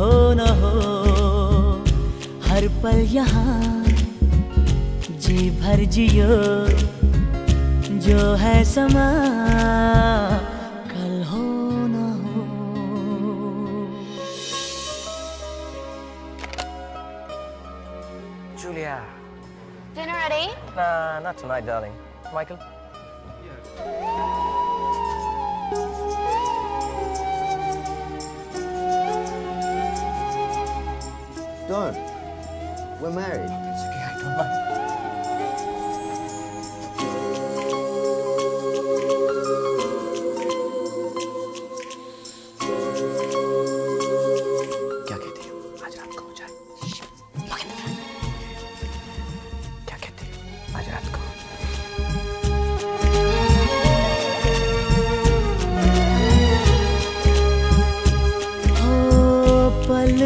हो न हो हर पल यहाँ जी भर जियो जो है समा कल हो न हो Julia. Dinner ready? Nah, not tonight, darling. Michael? Don't. We're married. It's okay, I don't mind.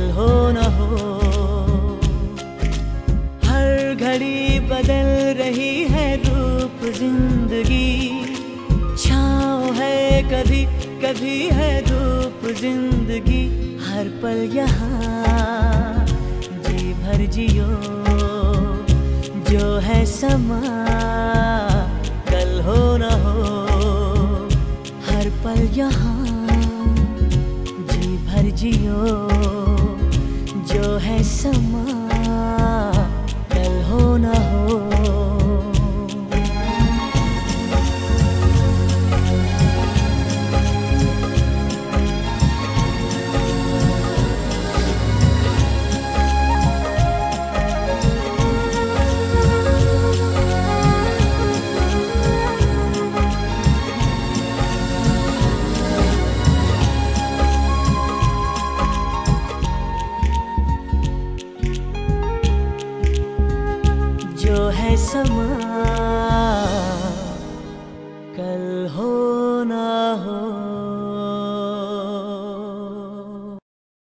कल हो न हो, हर घड़ी बदल रही है रूप ज़िंदगी। छाओ है कभी कभी है धूप ज़िंदगी। हर पल यहाँ, जी भर जियो, जो है समा। कल हो न हो, हर पल यहाँ, जी भर जियो। जो समा। कल हो